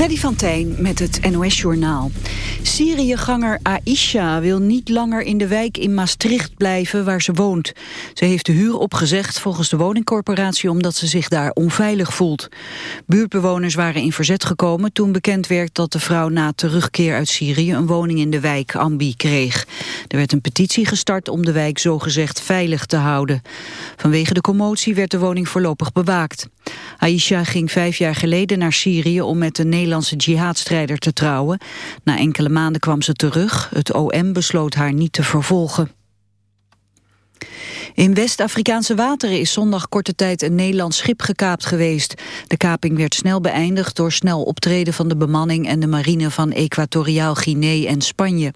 Freddy van Tijn met het NOS-journaal. Syriëganger Aisha wil niet langer in de wijk in Maastricht blijven waar ze woont. Ze heeft de huur opgezegd volgens de woningcorporatie omdat ze zich daar onveilig voelt. Buurtbewoners waren in verzet gekomen toen bekend werd dat de vrouw na terugkeer uit Syrië een woning in de wijk Ambi kreeg. Er werd een petitie gestart om de wijk zogezegd veilig te houden. Vanwege de commotie werd de woning voorlopig bewaakt. Aisha ging vijf jaar geleden naar Syrië om met een Nederlandse jihadstrijder te trouwen. Na enkele maanden kwam ze terug. Het OM besloot haar niet te vervolgen. In West-Afrikaanse wateren is zondag korte tijd een Nederlands schip gekaapt geweest. De kaping werd snel beëindigd door snel optreden van de bemanning en de marine van Equatoriaal Guinea en Spanje.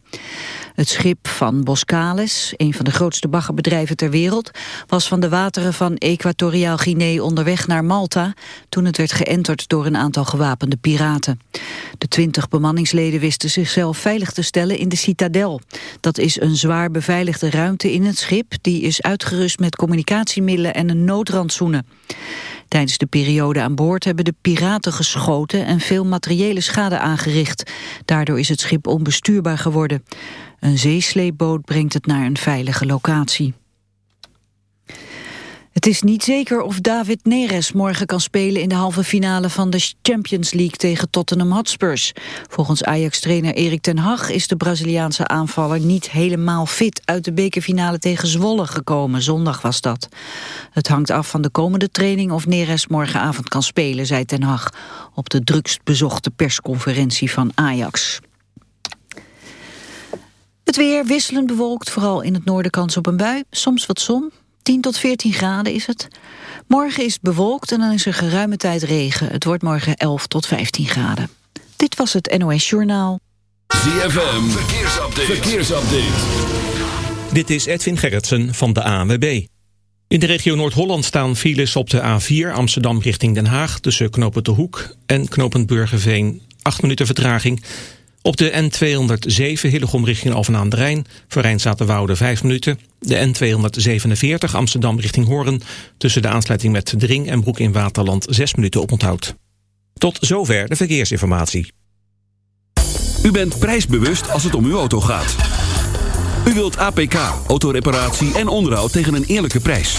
Het schip van Boscales, een van de grootste baggerbedrijven ter wereld, was van de wateren van Equatoriaal Guinea onderweg naar Malta toen het werd geënterd door een aantal gewapende piraten. De twintig bemanningsleden wisten zichzelf veilig te stellen in de Citadel. Dat is een zwaar beveiligde ruimte in het schip die is uitgerust met communicatiemiddelen en een noodrandsoene. Tijdens de periode aan boord hebben de piraten geschoten en veel materiële schade aangericht. Daardoor is het schip onbestuurbaar geworden. Een zeesleepboot brengt het naar een veilige locatie. Het is niet zeker of David Neres morgen kan spelen in de halve finale van de Champions League tegen Tottenham Hotspurs. Volgens Ajax-trainer Erik ten Hag is de Braziliaanse aanvaller niet helemaal fit uit de bekerfinale tegen Zwolle gekomen. Zondag was dat. Het hangt af van de komende training of Neres morgenavond kan spelen, zei ten Hag op de drukst bezochte persconferentie van Ajax. Het weer wisselend bewolkt, vooral in het noorden kans op een bui. Soms wat zon, 10 tot 14 graden is het. Morgen is het bewolkt en dan is er geruime tijd regen. Het wordt morgen 11 tot 15 graden. Dit was het NOS Journaal. ZFM, verkeersupdate. verkeersupdate. Dit is Edwin Gerritsen van de ANWB. In de regio Noord-Holland staan files op de A4 Amsterdam richting Den Haag... tussen Knopend de Hoek en Knopend Burgerveen. 8 minuten vertraging... Op de N207 Hillegom richting Alphen aan de Rijn. Voor Rijnzaterwoude 5 minuten. De N247 Amsterdam richting Hoorn. Tussen de aansluiting met de Ring en Broek in Waterland 6 minuten oponthoud. Tot zover de verkeersinformatie. U bent prijsbewust als het om uw auto gaat. U wilt APK, autoreparatie en onderhoud tegen een eerlijke prijs.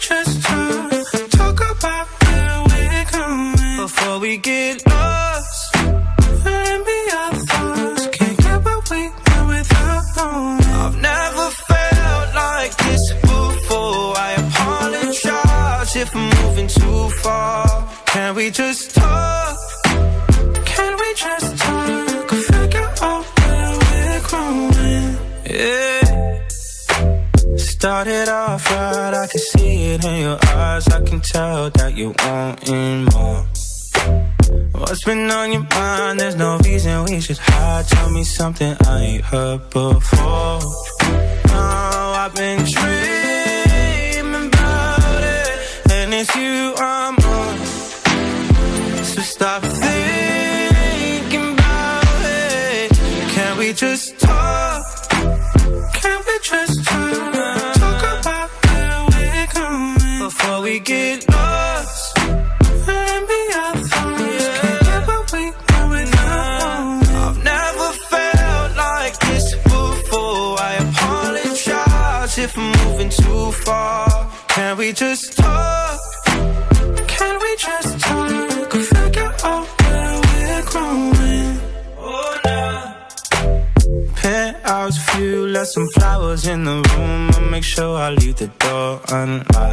just talk, talk about where we're coming before we get lost. Let me our thoughts, can't get what we want without knowing. I've never felt like this before. I apologize if I'm moving too far. Can we just talk? Started off right, I can see it in your eyes. I can tell that you wanting more. What's been on your mind? There's no reason we should hide. Tell me something I ain't heard before. In the room. I'll make sure I leave the door unlocked.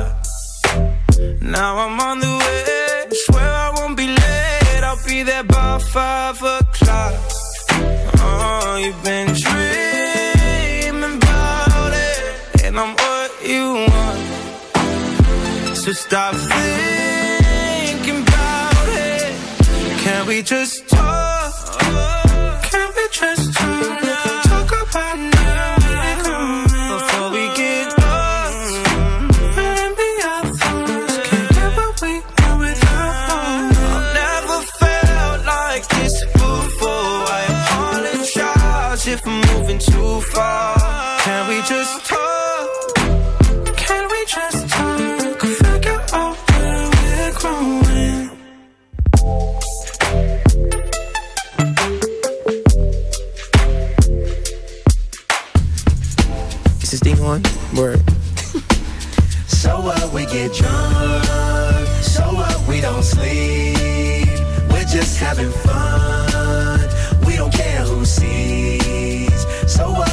What we get drunk, so what we don't sleep. We're just having fun. We don't care who sees. So what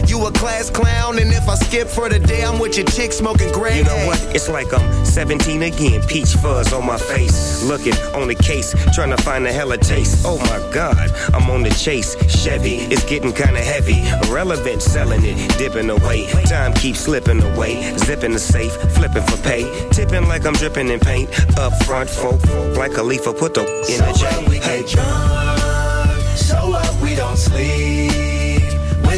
You a class clown, and if I skip for the day, I'm with your chick smoking gray. You know what? It's like I'm 17 again. Peach fuzz on my face. Looking on the case, trying to find a hella taste. Oh my god, I'm on the chase. Chevy, it's getting kinda heavy. Irrelevant, selling it, dipping away. Time keeps slipping away. Zipping the safe, flipping for pay. Tipping like I'm dripping in paint. Up front, folk, like a leaf, put the in the J. we get drunk, so what we don't sleep.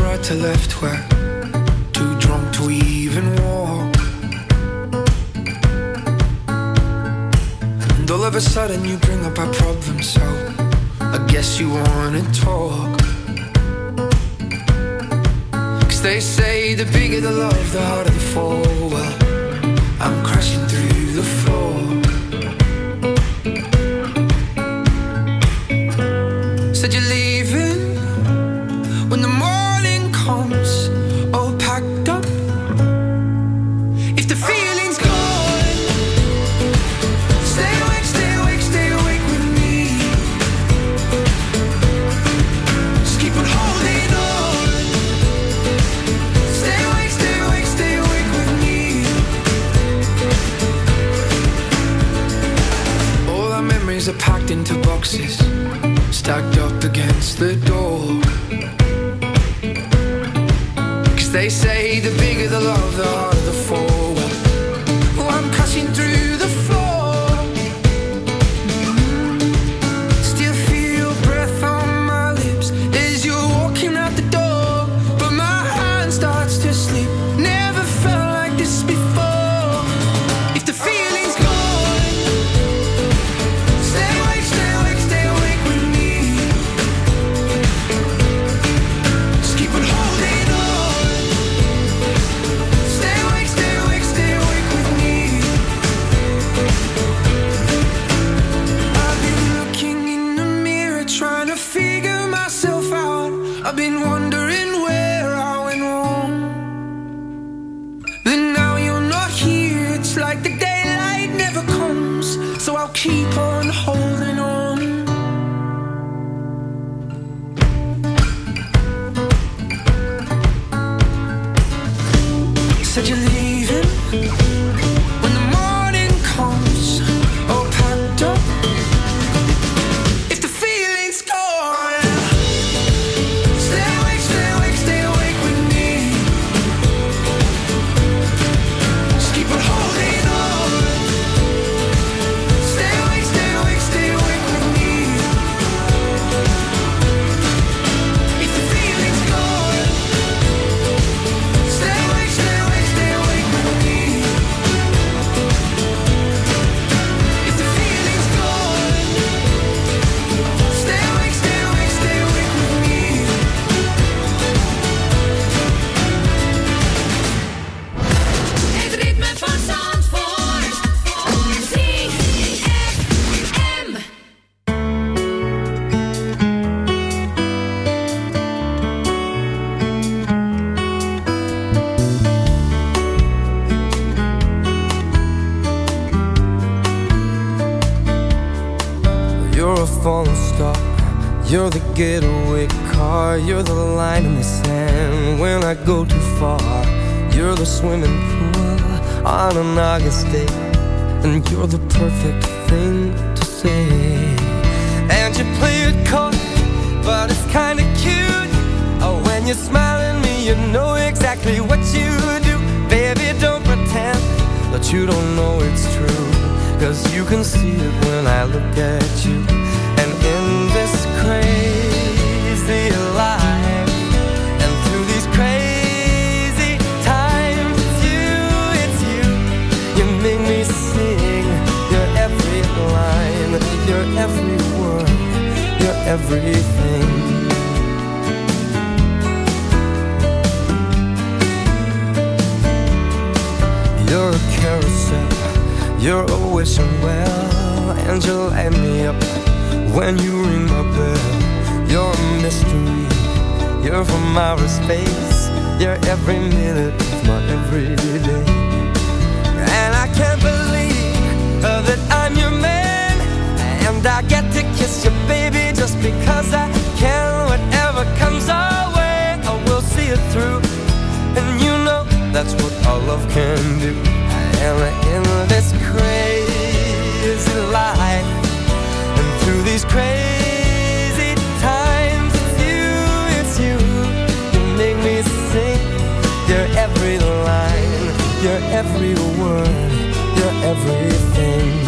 right to left. We're too drunk to even walk. And all of a sudden you bring up our problem, so I guess you wanna talk. Cause they say the bigger the love, the harder the fall. Well, I'm crashing through the floor. Stacked up against the door. Cause they say the bigger the love, the keep on holding on. Everything. You're a carousel, you're a wishing well, and you light me up when you ring my bell. You're a mystery, you're from outer space, you're every minute of my everyday. And I can't believe that I'm your man, and I get to kiss you, baby, because I can. Whatever comes our way, I will see it through, and you know that's what our love can do. And in this crazy life, and through these crazy times, it's you, it's you. You make me sing your every line, your every word, your everything.